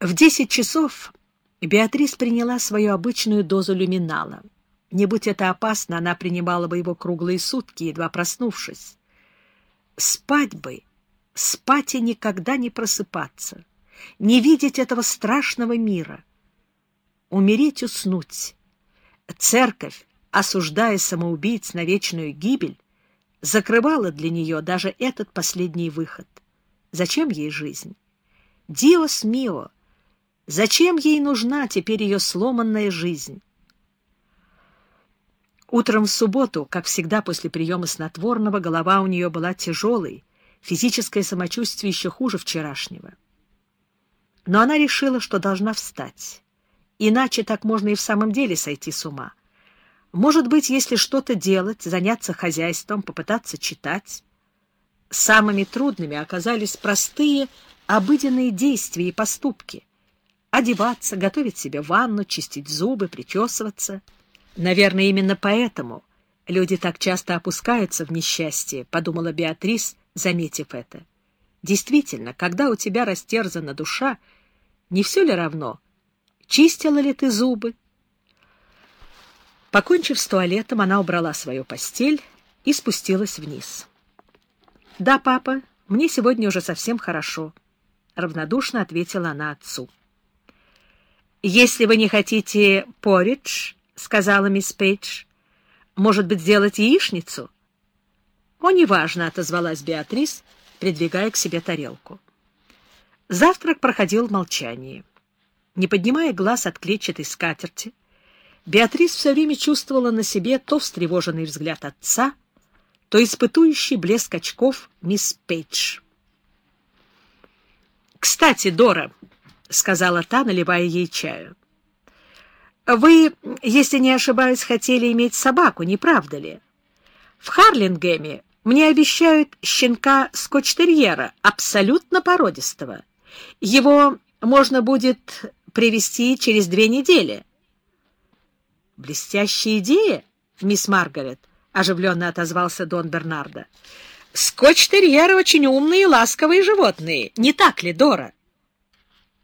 В десять часов Беатрис приняла свою обычную дозу люминала. Не будь это опасно, она принимала бы его круглые сутки, едва проснувшись. Спать бы, спать и никогда не просыпаться, не видеть этого страшного мира. Умереть, уснуть. Церковь, осуждая самоубийц на вечную гибель, закрывала для нее даже этот последний выход. Зачем ей жизнь? Диос мио! Зачем ей нужна теперь ее сломанная жизнь? Утром в субботу, как всегда после приема снотворного, голова у нее была тяжелой, физическое самочувствие еще хуже вчерашнего. Но она решила, что должна встать. Иначе так можно и в самом деле сойти с ума. Может быть, если что-то делать, заняться хозяйством, попытаться читать. Самыми трудными оказались простые, обыденные действия и поступки одеваться, готовить себе ванну, чистить зубы, причесываться. Наверное, именно поэтому люди так часто опускаются в несчастье, подумала Беатрис, заметив это. Действительно, когда у тебя растерзана душа, не все ли равно, чистила ли ты зубы? Покончив с туалетом, она убрала свою постель и спустилась вниз. — Да, папа, мне сегодня уже совсем хорошо, — равнодушно ответила она отцу. «Если вы не хотите поридж, — сказала мисс Пейдж, — может быть, сделать яичницу?» «О, неважно», — отозвалась Беатрис, придвигая к себе тарелку. Завтрак проходил в молчании. Не поднимая глаз от клетчатой скатерти, Беатрис все время чувствовала на себе то встревоженный взгляд отца, то испытующий блеск очков мисс Пейдж. «Кстати, Дора», — сказала та, наливая ей чаю. «Вы, если не ошибаюсь, хотели иметь собаку, не правда ли? В Харлингеме мне обещают щенка скотч-терьера, абсолютно породистого. Его можно будет привести через две недели». «Блестящая идея, мисс Маргарет», — оживленно отозвался Дон Бернардо. «Скотч-терьеры очень умные и ласковые животные, не так ли, Дора?» —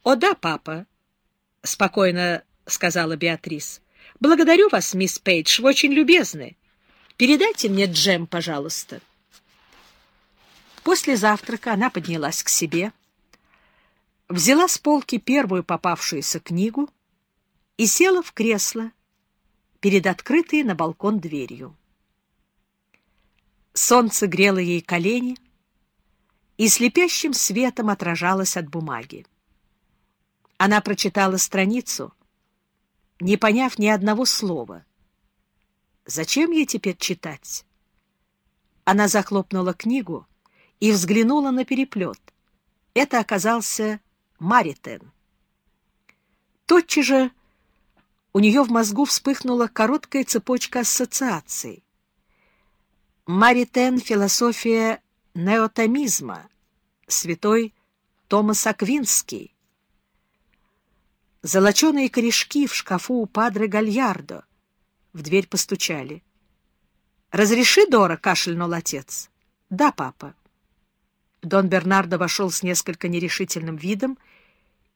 О да, папа, — спокойно сказала Беатрис. — Благодарю вас, мисс Пейдж, вы очень любезны. Передайте мне джем, пожалуйста. После завтрака она поднялась к себе, взяла с полки первую попавшуюся книгу и села в кресло перед открытой на балкон дверью. Солнце грело ей колени и слепящим светом отражалось от бумаги. Она прочитала страницу, не поняв ни одного слова. Зачем ей теперь читать? Она захлопнула книгу и взглянула на переплет. Это оказался Маритен. Тотчас же у нее в мозгу вспыхнула короткая цепочка ассоциаций. Маритен — философия неотомизма, святой Томас Аквинский, Золоченые корешки в шкафу у падры Гальярдо. В дверь постучали. «Разреши, Дора?» — кашлянул отец. «Да, папа». Дон Бернардо вошел с несколько нерешительным видом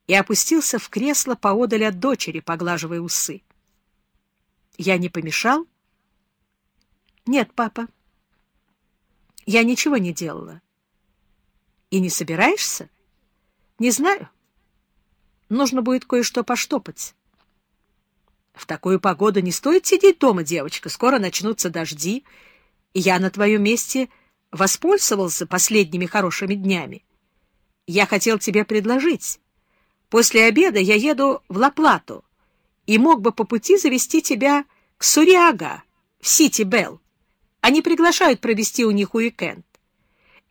и опустился в кресло поодаль от дочери, поглаживая усы. «Я не помешал?» «Нет, папа. Я ничего не делала». «И не собираешься?» «Не знаю. Нужно будет кое-что поштопать. В такую погоду не стоит сидеть дома, девочка. Скоро начнутся дожди, и я на твоем месте воспользовался последними хорошими днями. Я хотел тебе предложить. После обеда я еду в Лаплату и мог бы по пути завести тебя к Суриага в Сити-Белл. Они приглашают провести у них уикенд.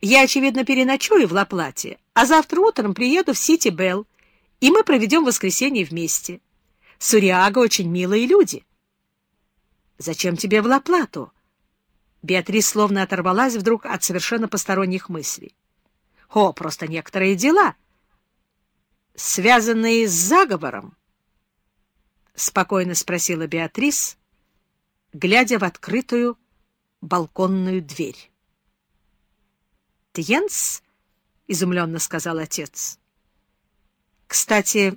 Я, очевидно, переночую в Лаплате, а завтра утром приеду в Сити-Белл и мы проведем воскресенье вместе. Суриага очень милые люди. Зачем тебе в Лаплату? Беатрис словно оторвалась вдруг от совершенно посторонних мыслей. О, просто некоторые дела, связанные с заговором. Спокойно спросила Беатрис, глядя в открытую балконную дверь. «Тьенс?» — изумленно сказал отец. Кстати,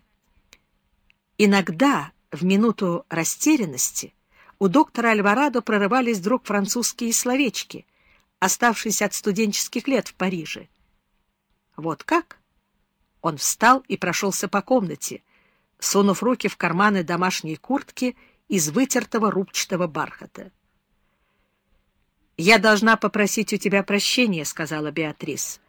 иногда в минуту растерянности у доктора Альварадо прорывались вдруг французские словечки, оставшиеся от студенческих лет в Париже. Вот как? Он встал и прошелся по комнате, сунув руки в карманы домашней куртки из вытертого рубчатого бархата. «Я должна попросить у тебя прощения», — сказала Беатрис.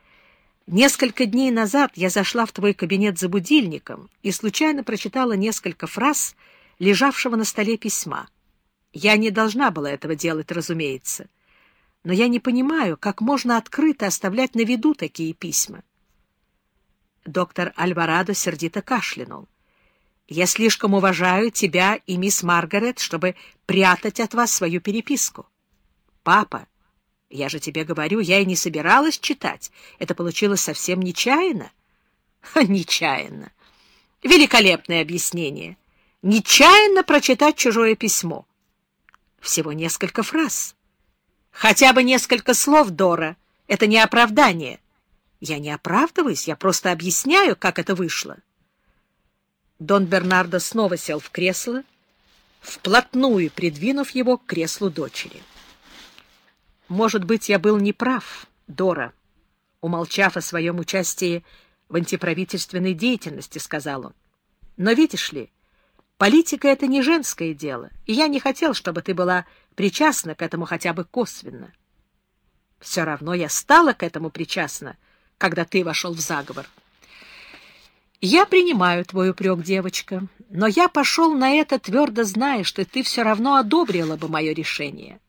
«Несколько дней назад я зашла в твой кабинет за будильником и случайно прочитала несколько фраз, лежавшего на столе письма. Я не должна была этого делать, разумеется. Но я не понимаю, как можно открыто оставлять на виду такие письма». Доктор Альварадо сердито кашлянул. «Я слишком уважаю тебя и мисс Маргарет, чтобы прятать от вас свою переписку. Папа, я же тебе говорю, я и не собиралась читать. Это получилось совсем нечаянно. Нечаянно. Великолепное объяснение. Нечаянно прочитать чужое письмо. Всего несколько фраз. Хотя бы несколько слов, Дора. Это не оправдание. Я не оправдываюсь, я просто объясняю, как это вышло. Дон Бернардо снова сел в кресло, вплотную придвинув его к креслу дочери. Может быть, я был неправ, Дора, умолчав о своем участии в антиправительственной деятельности, сказал он. Но видишь ли, политика — это не женское дело, и я не хотел, чтобы ты была причастна к этому хотя бы косвенно. Все равно я стала к этому причастна, когда ты вошел в заговор. Я принимаю твой упрек, девочка, но я пошел на это, твердо зная, что ты все равно одобрила бы мое решение.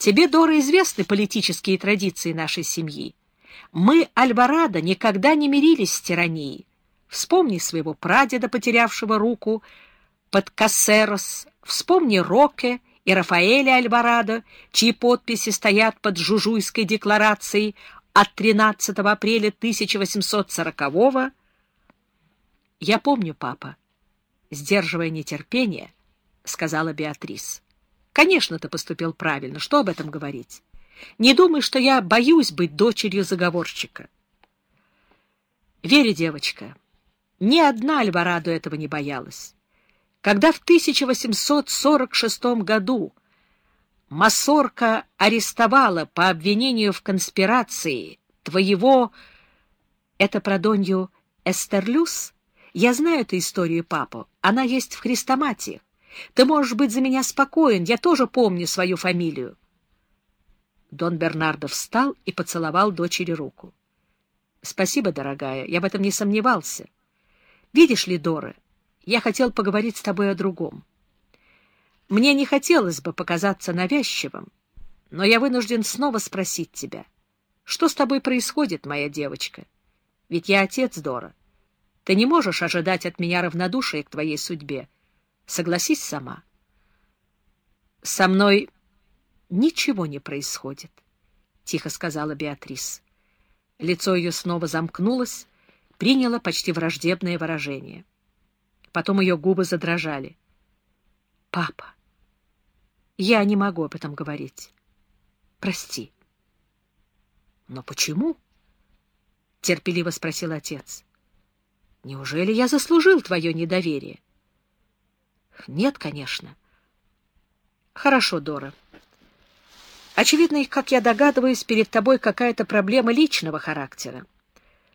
Тебе, Дора, известны политические традиции нашей семьи. Мы, Альварадо, никогда не мирились с тиранией. Вспомни своего прадеда, потерявшего руку под Кассерос, вспомни Роке и Рафаэля Альварадо, чьи подписи стоят под Жужуйской декларацией от 13 апреля 1840 «Я помню, папа», — сдерживая нетерпение, сказала Беатрис. Конечно, ты поступил правильно. Что об этом говорить? Не думай, что я боюсь быть дочерью заговорщика. Вере, девочка, ни одна Альварадо этого не боялась. Когда в 1846 году Масорка арестовала по обвинению в конспирации твоего... Это про Донью Эстерлюс? Я знаю эту историю, папа. Она есть в Христоматиях. Ты можешь быть за меня спокоен, я тоже помню свою фамилию. Дон Бернардо встал и поцеловал дочери руку. — Спасибо, дорогая, я в этом не сомневался. Видишь ли, Дора, я хотел поговорить с тобой о другом. Мне не хотелось бы показаться навязчивым, но я вынужден снова спросить тебя, что с тобой происходит, моя девочка? Ведь я отец Дора. Ты не можешь ожидать от меня равнодушия к твоей судьбе. Согласись сама. Со мной ничего не происходит, — тихо сказала Беатрис. Лицо ее снова замкнулось, приняло почти враждебное выражение. Потом ее губы задрожали. — Папа, я не могу об этом говорить. Прости. — Но почему? — терпеливо спросил отец. — Неужели я заслужил твое недоверие? — нет, конечно. Хорошо, Дора. Очевидно, как я догадываюсь, перед тобой какая-то проблема личного характера.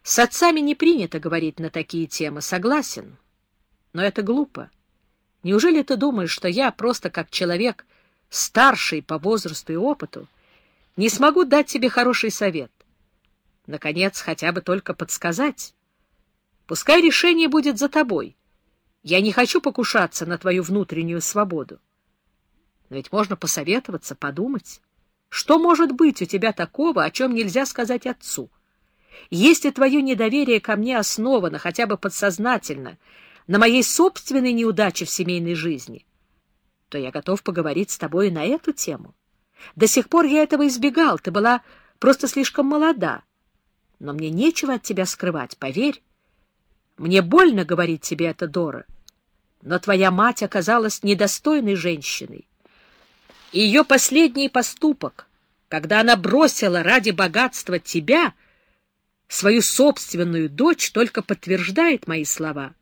С отцами не принято говорить на такие темы, согласен. Но это глупо. Неужели ты думаешь, что я, просто как человек, старший по возрасту и опыту, не смогу дать тебе хороший совет? Наконец, хотя бы только подсказать. Пускай решение будет за тобой — я не хочу покушаться на твою внутреннюю свободу. Но ведь можно посоветоваться, подумать. Что может быть у тебя такого, о чем нельзя сказать отцу? Если твое недоверие ко мне основано, хотя бы подсознательно, на моей собственной неудаче в семейной жизни, то я готов поговорить с тобой на эту тему. До сих пор я этого избегал, ты была просто слишком молода. Но мне нечего от тебя скрывать, поверь. Мне больно говорить тебе это, Дора но твоя мать оказалась недостойной женщиной. И ее последний поступок, когда она бросила ради богатства тебя, свою собственную дочь только подтверждает мои слова.